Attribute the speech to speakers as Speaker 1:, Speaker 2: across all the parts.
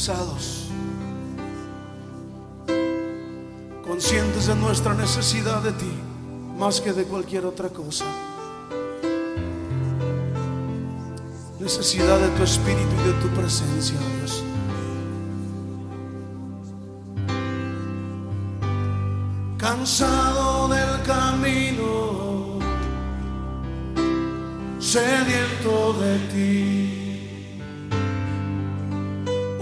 Speaker 1: cansados, conscientes de nuestra necesidad de ti, más que de cualquier otra cosa. Necesidad de tu espíritu y de tu presencia, Dios. Cansado del camino, sediento de ti.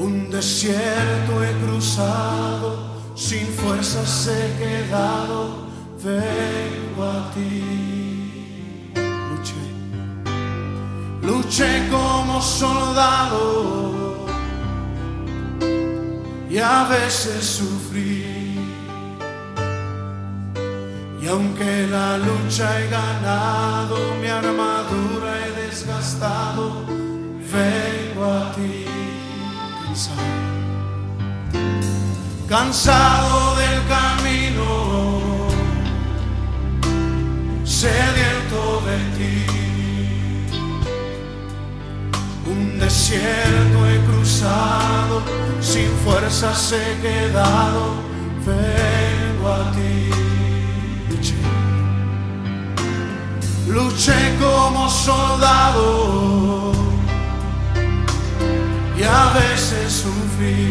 Speaker 1: Un desierto he cruzado, sin fuerzas he quedado, vengo a ti. Luché, luché como soldado y a veces sufrí. Y aunque la lucha he ganado, mi armadura he desgastado, vengo a ti cansado, del camino, sediento de ti. Un desierto he cruzado, sin fuerzas he quedado, vengo a ti. luché como soldado a veces sufrí.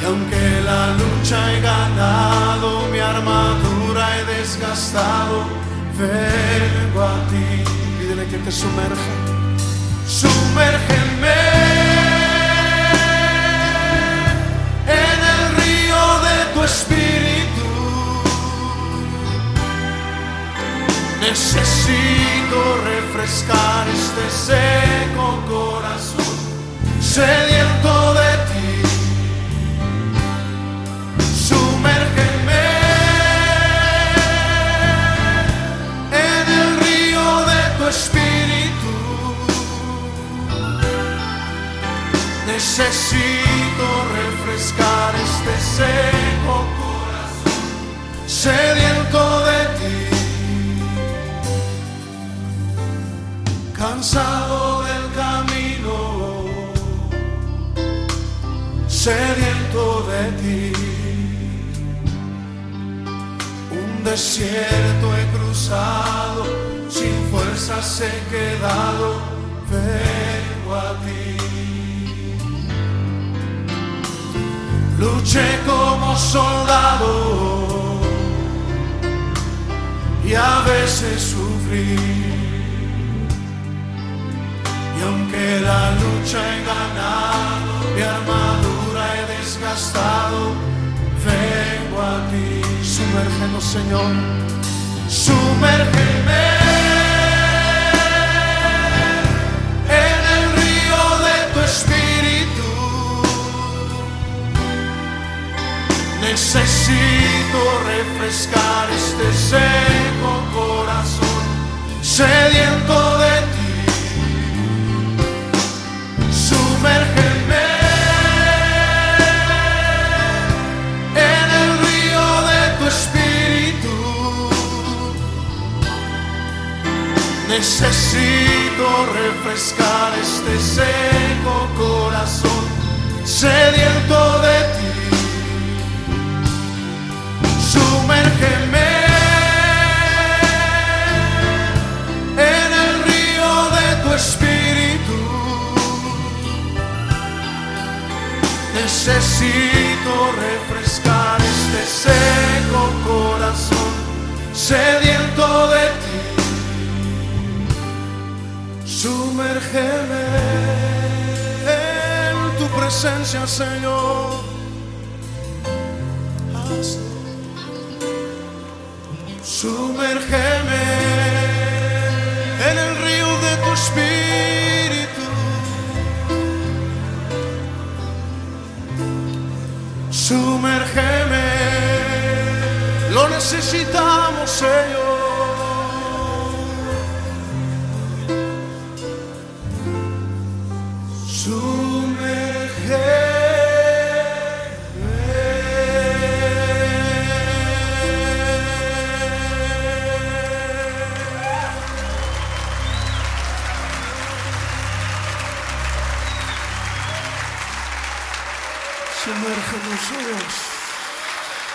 Speaker 1: Y aunque la lucha he ganado, mi armadura he desgastado, vengo a ti. Pídele que te sumerja. Sumérgeme Necesito refrescar este seco corazón, sediento de ti. Sumérgeme en el río de tu espíritu. Necesito refrescar este seco corazón, sediento cansado del camino, sediento de ti. Un desierto he cruzado, sin fuerzas he quedado, vengo a ti. Luché como soldado y a veces sufrí. Aunque la lucha he ganado, mi armadura he desgastado, vengo a ti. Sumérgenos, Señor. Sumérgeme. Necesito refrescar este seco corazón, sediento de Necesito refrescar este seco corazón, sediento de ti. Sumérgeme en el río de tu espíritu. Necesito refrescar este seco corazón, presencia, Señor. Sumérgeme en el río de tu espíritu. Sumérgeme, lo necesitamos, Señor. Sumérgenos, oh Dios.